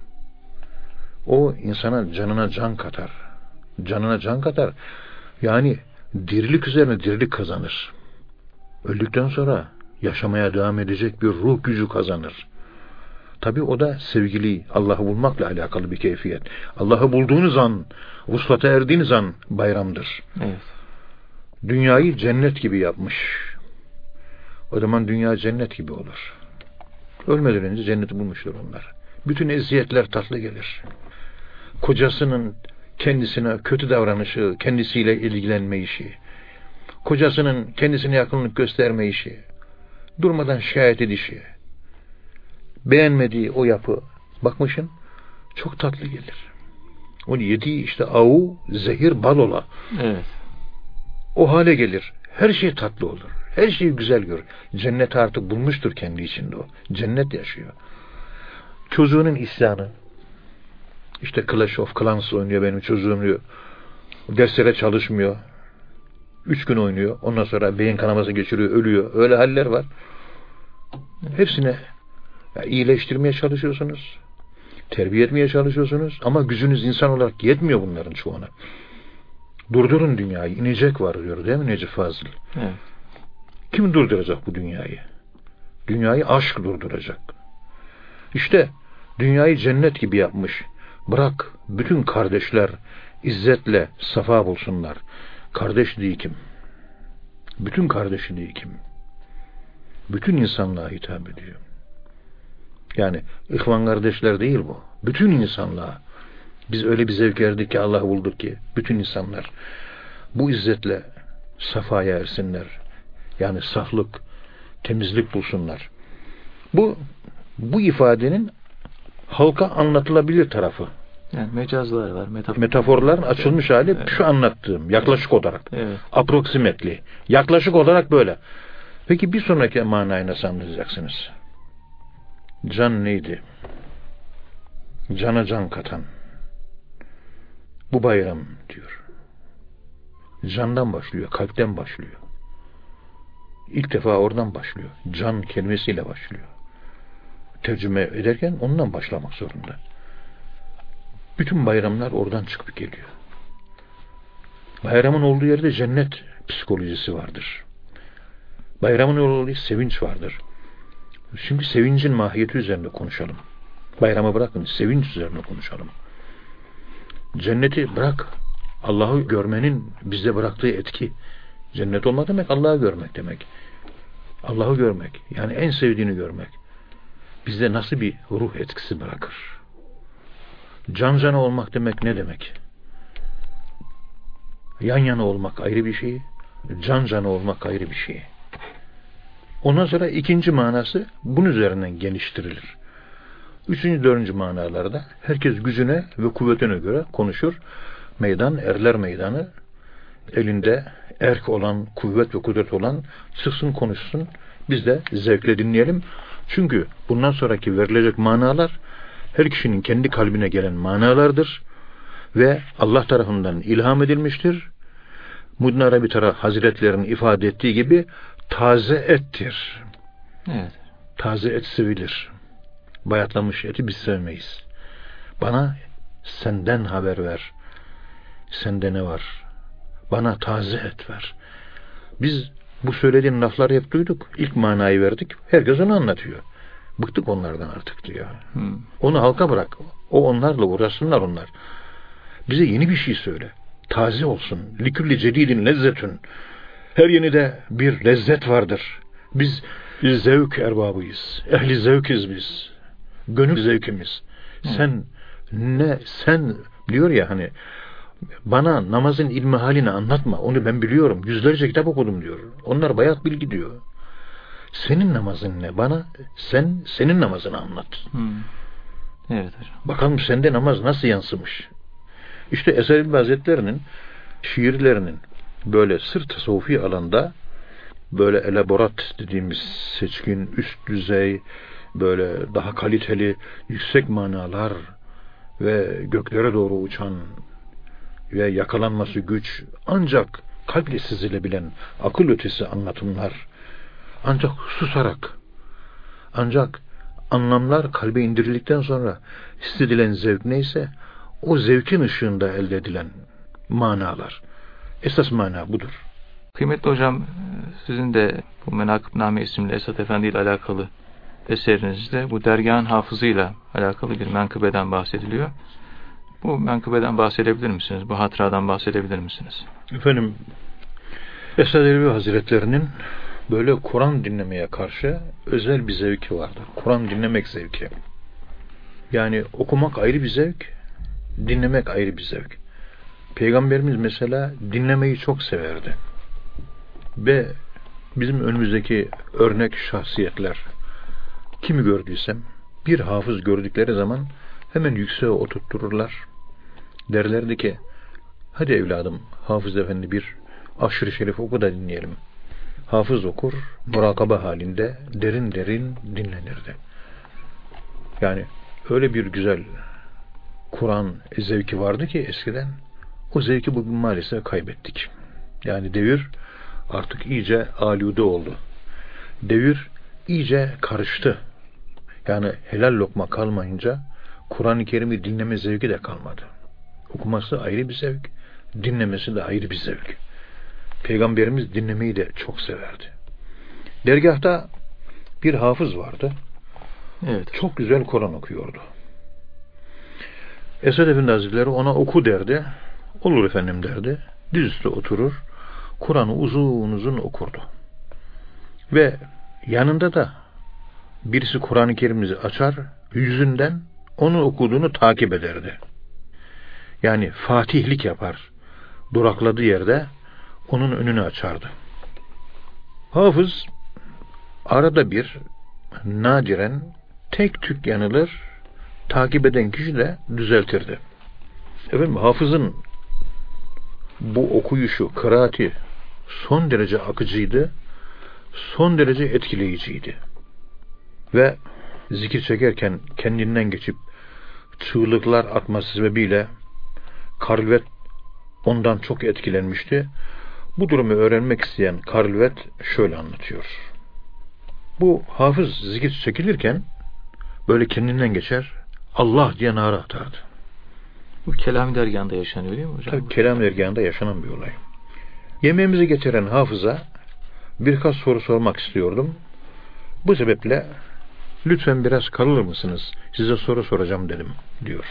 S2: O insana canına can katar. Canına can katar. Yani dirilik üzerine dirilik kazanır. Öldükten sonra yaşamaya devam edecek bir ruh gücü kazanır. Tabi o da sevgili Allah'ı bulmakla alakalı bir keyfiyet. Allah'ı bulduğunuz an, vuslata erdiğiniz an bayramdır. Evet. Dünyayı cennet gibi yapmış. O zaman dünya cennet gibi olur. Ölmeden önce cenneti bulmuştur onlar. Bütün eziyetler tatlı gelir. Kocasının kendisine kötü davranışı, kendisiyle ilgilenme işi, kocasının kendisine yakınlık gösterme işi, durmadan şikayet edişi, beğenmediği o yapı, bakmışın çok tatlı gelir. O yediği işte avu, zehir, bal ola. Evet. O hale gelir. Her şey tatlı olur. Her şeyi güzel görür. Cennet artık bulmuştur kendi içinde o. Cennet yaşıyor. Çocuğunun isyanı, işte Clash of Clans oynuyor benim çocuğum diyor. Derslere çalışmıyor. Üç gün oynuyor. Ondan sonra beyin kanaması geçiriyor, ölüyor. Öyle haller var. Hepsine ya, iyileştirmeye çalışıyorsunuz. Terbiye etmeye çalışıyorsunuz. Ama gücünüz insan olarak yetmiyor bunların çoğuna. Durdurun dünyayı. inecek var diyor değil mi Necip Fazıl? Evet. Kim durduracak bu dünyayı? Dünyayı aşk durduracak. İşte dünyayı cennet gibi yapmış. Bırak bütün kardeşler izzetle safa bulsunlar. Kardeşliği kim? Bütün kardeşliği kim? Bütün insanlığa hitap ediyor. Yani ihvan kardeşler değil bu. Bütün insanlığa. Biz öyle bir zevk erdik ki Allah bulduk ki bütün insanlar bu izzetle safaya ersinler. Yani saflık, temizlik bulsunlar. Bu bu ifadenin halka anlatılabilir tarafı.
S1: Yani mecazlar var. Metafor.
S2: Metaforların açılmış hali evet. şu anlattığım yaklaşık olarak. Evet. Approximately. Yaklaşık olarak böyle. Peki bir sonraki manayı nasıl anlayacaksınız? Can neydi? Cana can katan. Bu bayram diyor. Candan başlıyor, kalpten başlıyor. İlk defa oradan başlıyor. Can kelimesiyle başlıyor. Tercüme ederken ondan başlamak zorunda. Bütün bayramlar oradan çıkıp geliyor. Bayramın olduğu yerde cennet psikolojisi vardır. Bayramın olduğu sevinç vardır. Şimdi sevincin mahiyeti üzerinde konuşalım. Bayramı bırakın, sevinç üzerine konuşalım. Cenneti bırak. Allah'ı görmenin bizde bıraktığı etki. Cennet olma demek Allah'ı görmek demek. Allah'ı görmek. Yani en sevdiğini görmek. Bizde nasıl bir ruh etkisi bırakır? Can cana olmak demek ne demek? Yan yana olmak ayrı bir şey, can cana olmak ayrı bir şey. Ondan sonra ikinci manası bunun üzerinden geliştirilir. Üçüncü, dördüncü manalarda herkes gücüne ve kuvvetine göre konuşur. Meydan, erler meydanı, elinde erk olan, kuvvet ve kudret olan çıksın konuşsun. Biz de zevkle dinleyelim. Çünkü bundan sonraki verilecek manalar her kişinin kendi kalbine gelen manalardır ve Allah tarafından ilham edilmiştir. Mudin Arabi taraf Hazretlerinin ifade ettiği gibi taze ettir. Evet. Taze et sevilir. Bayatlamış eti biz sevmeyiz. Bana senden haber ver. Sende ne var? Bana taze et ver. Biz bu söylediğin lafları hep duyduk. İlk manayı verdik. Herkes onu anlatıyor. Bıktık onlardan artık diyor. Hmm. Onu halka bırak. O onlarla uğraşsınlar onlar. Bize yeni bir şey söyle. Taze olsun. Likülli cedidin lezzetün. Her yenide bir lezzet vardır. Biz, biz zevk erbabıyız. Ehli zevkiz biz. Gönül zevkimiz. Hmm. Sen ne sen diyor ya hani bana namazın ilmi halini anlatma. Onu ben biliyorum. Yüzlerce kitap okudum diyor. Onlar bayat bilgi diyor. Senin namazın ne? Bana sen senin namazını anlat. Hmm. Evet hocam. Bakalım sende namaz nasıl yansımış? İşte Eser İlmi Hazretleri'nin şiirlerinin böyle sır tasavvufi alanda böyle elaborat dediğimiz seçkin, üst düzey, böyle daha kaliteli, yüksek manalar ve göklere doğru uçan ve yakalanması güç ancak kalple sizilebilen akıl ötesi anlatımlar ancak susarak ancak anlamlar kalbe indirildikten sonra hissedilen zevk neyse o zevkin ışığında elde edilen manalar. Esas mana budur.
S1: Kıymetli hocam sizin de bu Menakıbname isimli Esat Efendi ile alakalı eserinizde bu dergahın hafızıyla alakalı bir menkıbeden bahsediliyor. Bu menkıbeden bahsedebilir misiniz? Bu hatıradan bahsedebilir misiniz?
S2: Efendim Esad Erbil Hazretlerinin böyle Kur'an dinlemeye karşı özel bir zevki vardı. Kur'an dinlemek zevki. Yani okumak ayrı bir zevk, dinlemek ayrı bir zevk. Peygamberimiz mesela dinlemeyi çok severdi. Ve bizim önümüzdeki örnek şahsiyetler kimi gördüysem bir hafız gördükleri zaman hemen yükseğe oturttururlar. Derlerdi ki hadi evladım hafız efendi bir aşırı şerif oku da dinleyelim. Hafız okur, murakaba halinde derin derin dinlenirdi. Yani öyle bir güzel Kur'an zevki vardı ki eskiden o zevki bugün maalesef kaybettik. Yani devir artık iyice alude oldu. Devir iyice karıştı. Yani helal lokma kalmayınca Kur'an-ı Kerim'i dinleme zevki de kalmadı. Okuması ayrı bir zevk, dinlemesi de ayrı bir zevk. Peygamberimiz dinlemeyi de çok severdi. Dergahta bir hafız vardı.
S1: Evet.
S2: Çok güzel Kur'an okuyordu. Esad Efendi Hazretleri ona oku derdi. Olur efendim derdi. Dizüstü oturur. Kur'an'ı uzun uzun okurdu. Ve yanında da birisi Kur'an-ı Kerim'i açar, yüzünden onun okuduğunu takip ederdi. Yani fatihlik yapar. Durakladığı yerde onun önünü açardı. Hafız arada bir nadiren tek tük yanılır, takip eden kişi de düzeltirdi. Efendim hafızın bu okuyuşu, kıraati son derece akıcıydı, son derece etkileyiciydi. Ve zikir çekerken kendinden geçip çığlıklar atması sebebiyle Karlvet ondan çok etkilenmişti. Bu durumu öğrenmek isteyen Karlvet şöyle anlatıyor. Bu hafız zikir çekilirken böyle kendinden geçer, Allah diye nara atardı.
S1: Bu kelam dergahında yaşanıyor değil mi hocam?
S2: Tabii kelam dergahında yaşanan bir olay. Yemeğimizi getiren hafıza birkaç soru sormak istiyordum. Bu sebeple lütfen biraz kalır mısınız? Size soru soracağım dedim diyor.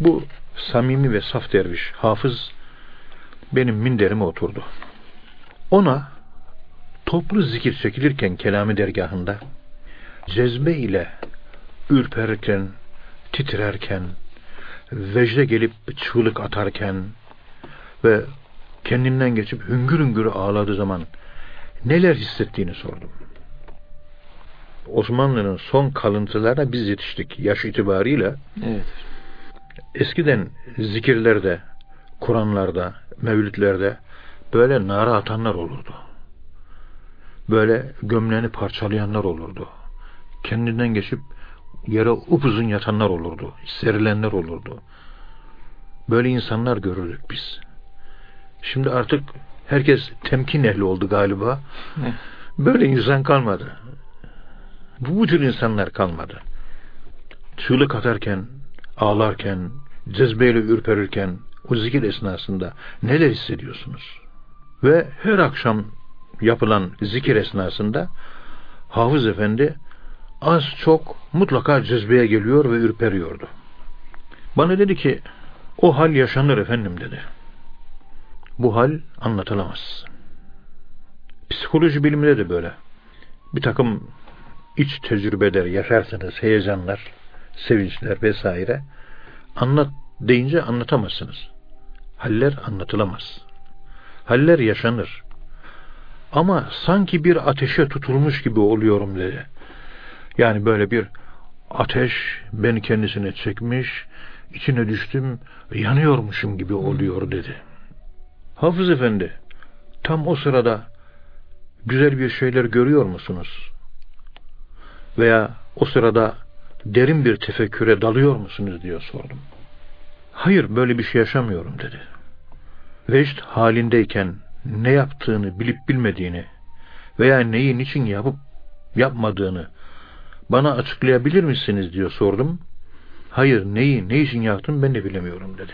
S2: Bu samimi ve saf derviş hafız benim minderime oturdu. Ona toplu zikir çekilirken kelami dergahında cezbe ile ürperken, titrerken, vecde gelip çığlık atarken ve kendinden geçip hüngür hüngür ağladığı zaman neler hissettiğini sordum. Osmanlı'nın son kalıntılarına biz yetiştik yaş itibariyle.
S1: Evet.
S2: Eskiden zikirlerde, Kur'anlarda, mevlütlerde böyle nara atanlar olurdu. Böyle gömleğini parçalayanlar olurdu. Kendinden geçip yere upuzun yatanlar olurdu. Serilenler olurdu. Böyle insanlar görürdük biz. Şimdi artık herkes temkin ehli oldu galiba. Böyle insan kalmadı. Bu, bu tür insanlar kalmadı. Çığlık atarken, ağlarken, cezbeyle ürperirken, o zikir esnasında neler hissediyorsunuz? Ve her akşam yapılan zikir esnasında Hafız Efendi az çok mutlaka cezbeye geliyor ve ürperiyordu. Bana dedi ki o hal yaşanır efendim dedi. Bu hal anlatılamaz. Psikoloji biliminde de böyle. Bir takım iç tecrübeler yaşarsınız, heyecanlar, sevinçler vesaire. Anlat deyince anlatamazsınız. Haller anlatılamaz. Haller yaşanır. Ama sanki bir ateşe tutulmuş gibi oluyorum dedi. Yani böyle bir ateş beni kendisine çekmiş, içine düştüm, yanıyormuşum gibi oluyor dedi. Hafız Efendi tam o sırada güzel bir şeyler görüyor musunuz? Veya o sırada derin bir tefekküre dalıyor musunuz diye sordum. Hayır böyle bir şey yaşamıyorum dedi. Vecd halindeyken ne yaptığını bilip bilmediğini veya neyi niçin yapıp yapmadığını bana açıklayabilir misiniz diye sordum. Hayır neyi ne için yaptım ben de bilemiyorum dedi.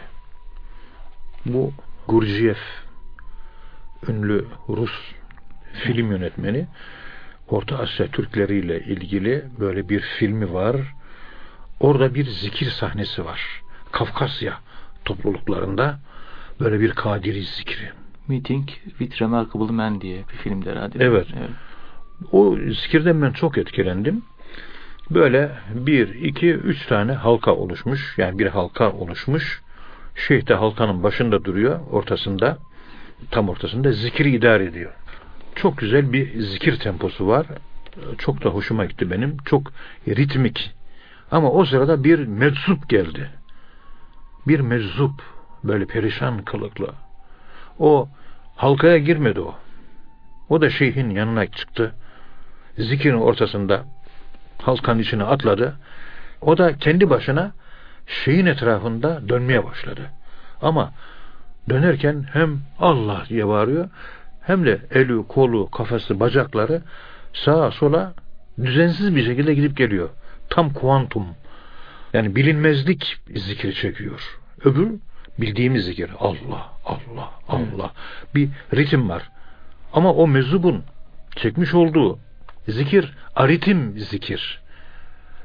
S2: Bu Gurciyef ünlü Rus film yönetmeni Orta Asya Türkleriyle ilgili böyle bir filmi var. Orada bir zikir sahnesi var. Kafkasya topluluklarında böyle bir kadiri zikri.
S1: Meeting with Remarkable Man diye bir filmde herhalde.
S2: Evet. evet. O zikirden ben çok etkilendim. Böyle bir, iki, üç tane halka oluşmuş. Yani bir halka oluşmuş. Şeyh de halkanın başında duruyor, ortasında, tam ortasında zikri idare ediyor. Çok güzel bir zikir temposu var. Çok da hoşuma gitti benim. Çok ritmik. Ama o sırada bir meczup geldi. Bir meczup, böyle perişan kılıklı. O halkaya girmedi o. O da şeyhin yanına çıktı. Zikirin ortasında halkanın içine atladı. O da kendi başına şeyin etrafında dönmeye başladı. Ama dönerken hem Allah diye bağırıyor hem de eli, kolu, kafası, bacakları sağa sola düzensiz bir şekilde gidip geliyor. Tam kuantum. Yani bilinmezlik zikri çekiyor. Öbür bildiğimiz zikir. Allah, Allah, Allah. Bir ritim var. Ama o mezubun çekmiş olduğu zikir aritim zikir.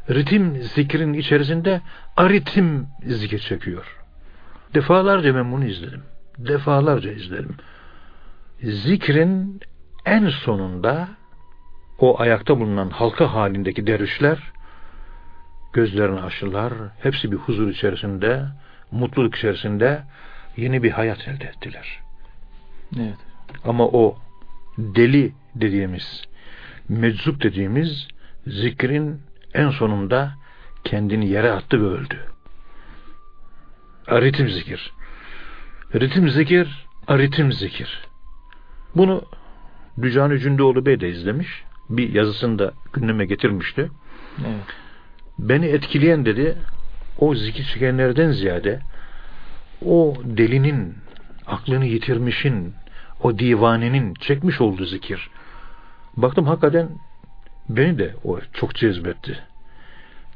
S2: Ritim zikrin içerisinde aritim zikir çekiyor. Defalarca ben bunu izledim. Defalarca izledim. Zikrin en sonunda o ayakta bulunan halka halindeki dervişler gözlerini açtılar. Hepsi bir huzur içerisinde, mutluluk içerisinde yeni bir hayat elde ettiler.
S1: Evet.
S2: Ama o deli dediğimiz, meczup dediğimiz zikrin en sonunda kendini yere attı ve öldü. Aritim zikir. Ritim zikir, aritim zikir. Bunu Dücani Cündoğlu Bey de izlemiş. Bir yazısında gündeme getirmişti.
S1: Evet.
S2: Beni etkileyen dedi o zikir çekenlerden ziyade o delinin, aklını yitirmişin, o divanenin çekmiş olduğu zikir. Baktım hakikaten beni de o çok cezbetti.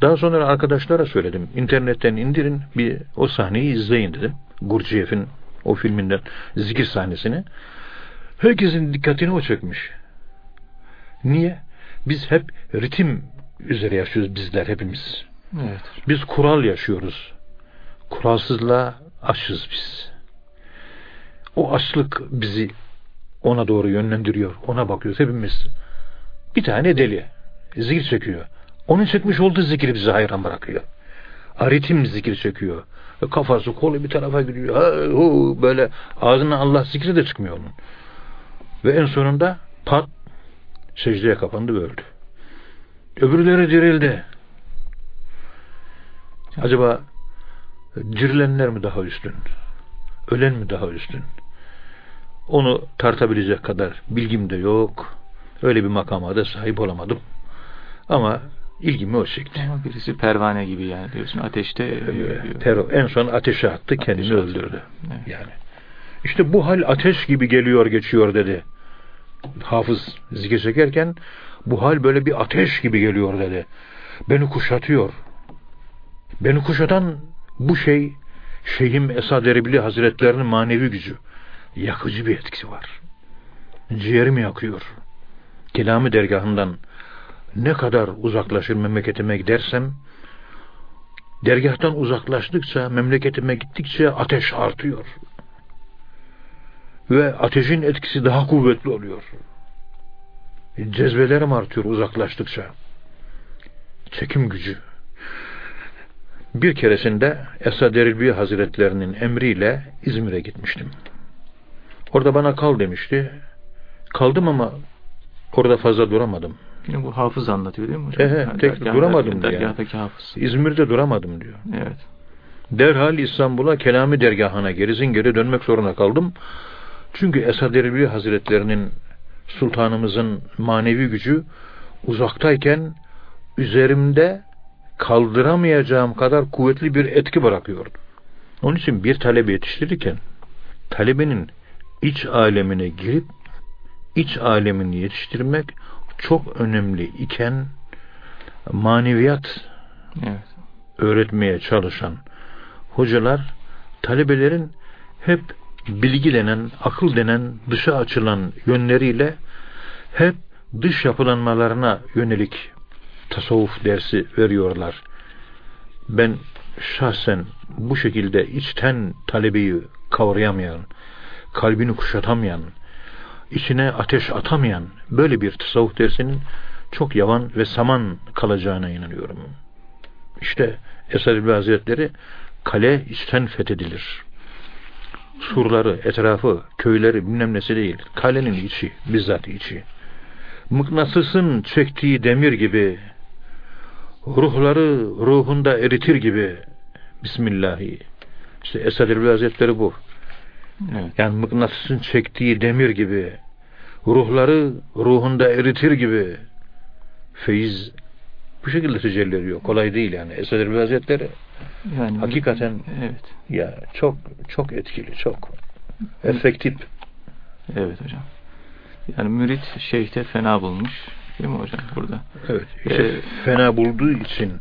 S2: Daha sonra arkadaşlara söyledim. İnternetten indirin bir o sahneyi izleyin dedim. Gurciyev'in o filminden zikir sahnesini. Herkesin dikkatini o çekmiş. Niye? Biz hep ritim üzere yaşıyoruz bizler hepimiz.
S1: Evet.
S2: Biz kural yaşıyoruz. Kuralsızlığa açız biz. O açlık bizi ona doğru yönlendiriyor. Ona bakıyoruz hepimiz. Bir tane deli. Zikir çekiyor. Onun çekmiş olduğu zikri bizi hayran bırakıyor. Aritim zikir çekiyor. Kafası kolu bir tarafa gidiyor. Ha, hu, böyle ağzından Allah zikri de çıkmıyor onun. Ve en sonunda pat secdeye kapandı ve öldü. Öbürleri dirildi. Acaba dirilenler mi daha üstün? Ölen mi daha üstün? Onu tartabilecek kadar bilgim de yok. Öyle bir makama da sahip olamadım. Ama ilgimi o çekti.
S1: Ama birisi pervane gibi yani diyorsun. Ateşte
S2: e, en son ateşe attı kendini ateşe öldürdü. Evet. Yani. İşte bu hal ateş gibi geliyor geçiyor dedi. Hafız zikir çekerken bu hal böyle bir ateş gibi geliyor dedi. Beni kuşatıyor. Beni kuşatan bu şey Şeyhim Esad Erebili Hazretlerinin manevi gücü. Yakıcı bir etkisi var. Ciğerimi yakıyor. Kelami dergahından ne kadar uzaklaşır memleketime gidersem dergahtan uzaklaştıkça memleketime gittikçe ateş artıyor. Ve ateşin etkisi daha kuvvetli oluyor. Cezbelerim artıyor uzaklaştıkça. Çekim gücü. Bir keresinde Esad Erilbi Hazretlerinin emriyle İzmir'e gitmiştim. Orada bana kal demişti. Kaldım ama orada fazla duramadım.
S1: Yine bu hafız anlatıyor değil mi hocam?
S2: He, yani tek duramadım diyor.
S1: Dergahtaki hafız.
S2: İzmir'de duramadım diyor.
S1: Evet.
S2: Derhal İstanbul'a Kelami dergahına gerisin geri dönmek zorunda kaldım. Çünkü Esad Erbil Hazretlerinin sultanımızın manevi gücü uzaktayken üzerimde kaldıramayacağım kadar kuvvetli bir etki bırakıyordu. Onun için bir talebe yetiştirirken talebenin iç alemine girip iç alemini yetiştirmek çok önemli iken maneviyat evet. öğretmeye çalışan hocalar talebelerin hep bilgi denen, akıl denen dışa açılan yönleriyle hep dış yapılanmalarına yönelik tasavvuf dersi veriyorlar. Ben şahsen bu şekilde içten talebeyi kavrayamayan, kalbini kuşatamayan, içine ateş atamayan böyle bir tasavvuf dersinin çok yavan ve saman kalacağına inanıyorum. İşte Esad Hazretleri kale içten fethedilir. Surları, etrafı, köyleri bilmem nesi değil. Kalenin içi, bizzat içi. Mıknatısın çektiği demir gibi ruhları ruhunda eritir gibi Bismillahi. İşte Esad Erbil Hazretleri bu. Evet. Yani mıknatısın çektiği demir gibi ruhları ruhunda eritir gibi feyiz bu şekilde tecelli ediyor. Kolay değil yani. Esad Erbil Hazretleri yani hakikaten evet. Ya çok çok etkili, çok efektif.
S1: Evet hocam. Yani mürit şeyhte fena bulmuş. Değil mi hocam burada?
S2: Evet. İşte ee, fena bulduğu için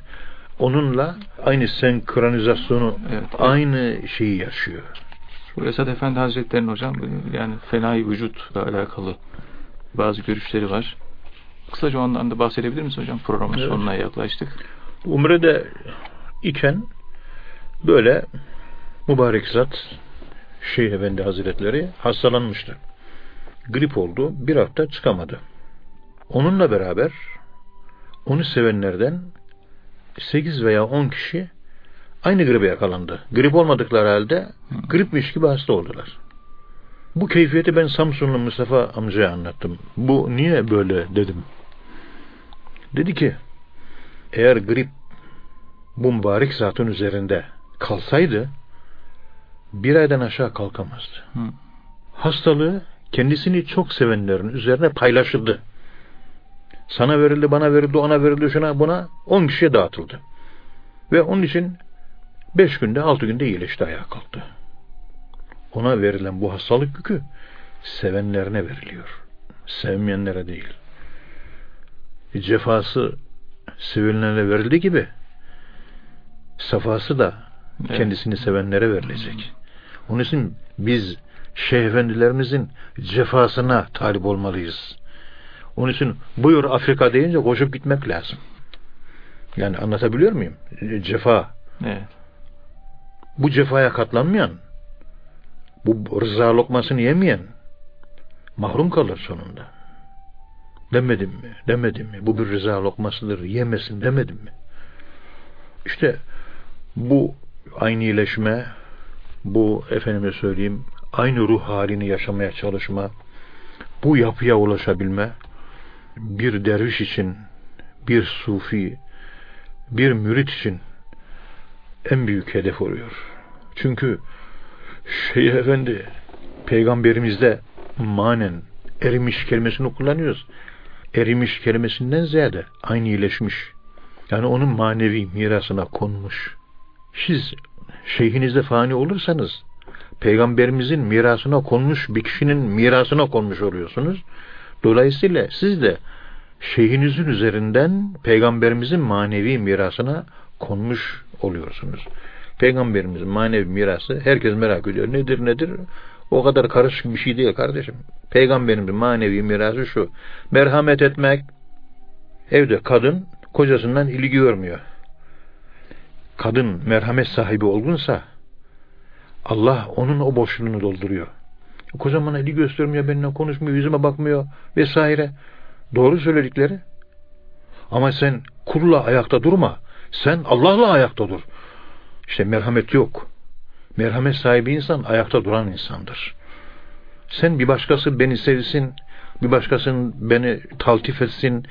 S2: onunla aynı senkronizasyonu evet, aynı şeyi yaşıyor.
S1: Bu Esad Efendi Hazretleri'nin hocam yani fenai vücutla alakalı bazı görüşleri var. Kısaca ondan da bahsedebilir misiniz hocam? Programın evet. sonuna yaklaştık.
S2: Umre'de iken böyle mübarek zat Şeyh Efendi Hazretleri hastalanmıştı. Grip oldu. Bir hafta çıkamadı. Onunla beraber onu sevenlerden 8 veya 10 kişi aynı gribe yakalandı. Grip olmadıkları halde gripmiş gibi hasta oldular. Bu keyfiyeti ben Samsunlu Mustafa amcaya anlattım. Bu niye böyle dedim. Dedi ki eğer grip bu mübarek zatın üzerinde kalsaydı bir aydan aşağı kalkamazdı. Hı. Hastalığı kendisini çok sevenlerin üzerine paylaşıldı. Sana verildi, bana verildi, ona verildi, şuna buna on kişiye dağıtıldı. Ve onun için beş günde, altı günde iyileşti, ayağa kalktı. Ona verilen bu hastalık yükü sevenlerine veriliyor. Sevmeyenlere değil. Cefası sevilenlere verildiği gibi safası da kendisini sevenlere verilecek. Onun için biz Şeyh Efendilerimizin cefasına talip olmalıyız. Onun için buyur Afrika deyince koşup gitmek lazım. Yani anlatabiliyor muyum? Cefa. Evet. Bu cefaya katlanmayan, bu rıza lokmasını yemeyen mahrum kalır sonunda. Demedim mi? Demedim mi? Bu bir rıza lokmasıdır. Yemesin demedim mi? İşte bu aynıleşme, bu efendime söyleyeyim aynı ruh halini yaşamaya çalışma, bu yapıya ulaşabilme bir derviş için, bir sufi, bir mürit için en büyük hedef oluyor. Çünkü Şeyh Efendi peygamberimizde manen erimiş kelimesini kullanıyoruz. Erimiş kelimesinden ziyade aynı iyileşmiş. Yani onun manevi mirasına konmuş. Siz şeyhinizde fani olursanız peygamberimizin mirasına konmuş bir kişinin mirasına konmuş oluyorsunuz. Dolayısıyla siz de şeyhinizin üzerinden peygamberimizin manevi mirasına konmuş oluyorsunuz. Peygamberimizin manevi mirası herkes merak ediyor. Nedir nedir? O kadar karışık bir şey değil kardeşim. Peygamberimizin manevi mirası şu. Merhamet etmek. Evde kadın kocasından ilgi görmüyor. Kadın merhamet sahibi olgunsa Allah onun o boşluğunu dolduruyor. Kocam bana ilgi göstermiyor, benimle konuşmuyor, yüzüme bakmıyor vesaire. Doğru söyledikleri. Ama sen kulla ayakta durma. Sen Allah'la ayakta dur. İşte merhamet yok. Merhamet sahibi insan ayakta duran insandır. Sen bir başkası beni sevsin, bir başkasının beni taltif etsin,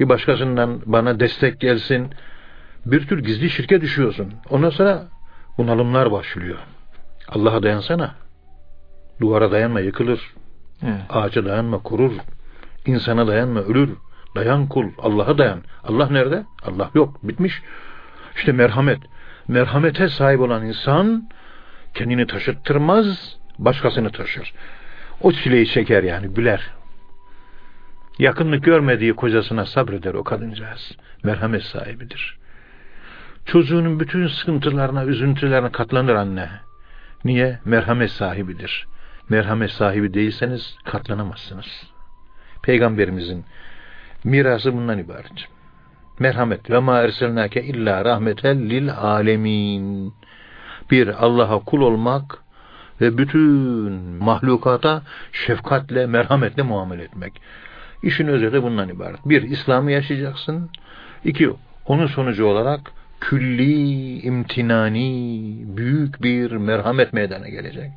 S2: bir başkasından bana destek gelsin. Bir tür gizli şirke düşüyorsun. Ondan sonra bunalımlar başlıyor. Allah'a dayansana. Duvara dayanma yıkılır.
S1: Evet.
S2: Ağaca dayanma kurur. İnsana dayanma ölür. Dayan kul. Allah'a dayan. Allah nerede? Allah yok. Bitmiş. İşte merhamet. Merhamete sahip olan insan kendini taşıttırmaz, başkasını taşır. O çileyi çeker yani, güler. Yakınlık görmediği kocasına sabreder o kadıncağız. Merhamet sahibidir. Çocuğunun bütün sıkıntılarına, üzüntülerine katlanır anne. Niye? Merhamet sahibidir. Merhamet sahibi değilseniz katlanamazsınız. Peygamberimizin mirası bundan ibaret. Merhamet. Ve ma erselnake illa rahmeten lil alemin. Bir, Allah'a kul olmak ve bütün mahlukata şefkatle, merhametle muamele etmek. İşin özeti bundan ibaret. Bir, İslam'ı yaşayacaksın. İki, onun sonucu olarak külli, imtinani, büyük bir merhamet meydana gelecek.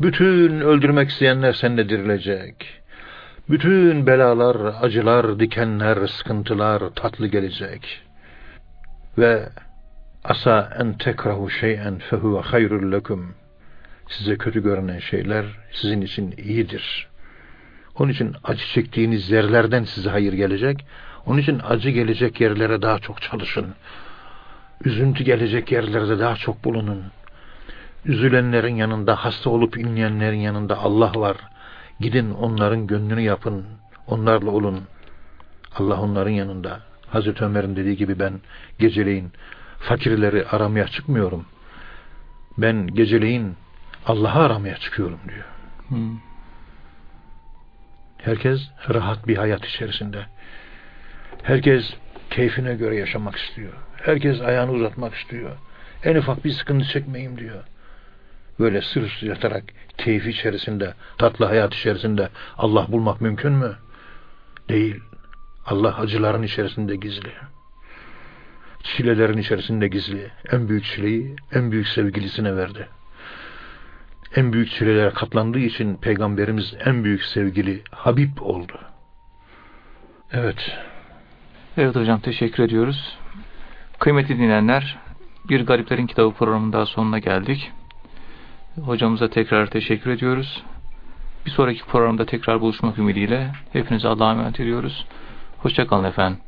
S2: Bütün öldürmek isteyenler sende dirilecek. Bütün belalar, acılar, dikenler, sıkıntılar tatlı gelecek. Ve asa en tekrahu şey'en fehuve hayrul lekum. Size kötü görünen şeyler sizin için iyidir. Onun için acı çektiğiniz yerlerden size hayır gelecek. Onun için acı gelecek yerlere daha çok çalışın. Üzüntü gelecek yerlerde daha çok bulunun. Üzülenlerin yanında, hasta olup inleyenlerin yanında Allah var. Gidin onların gönlünü yapın. Onlarla olun. Allah onların yanında. Hazreti Ömer'in dediği gibi ben geceleyin fakirleri aramaya çıkmıyorum. Ben geceleyin Allah'ı aramaya çıkıyorum diyor. Hmm. Herkes rahat bir hayat içerisinde. Herkes keyfine göre yaşamak istiyor. Herkes ayağını uzatmak istiyor. En ufak bir sıkıntı çekmeyeyim diyor. Böyle sır yatarak keyif içerisinde, tatlı hayat içerisinde Allah bulmak mümkün mü? Değil. Allah acıların içerisinde gizli. Çilelerin içerisinde gizli. En büyük çileyi en büyük sevgilisine verdi. En büyük çilelere katlandığı için Peygamberimiz en büyük sevgili Habib oldu. Evet.
S1: Evet hocam teşekkür ediyoruz. Kıymetli dinleyenler, Bir Gariplerin Kitabı programının daha sonuna geldik. Hocamıza tekrar teşekkür ediyoruz. Bir sonraki programda tekrar buluşmak ümidiyle hepinize Allah'a emanet ediyoruz. Hoşçakalın efendim.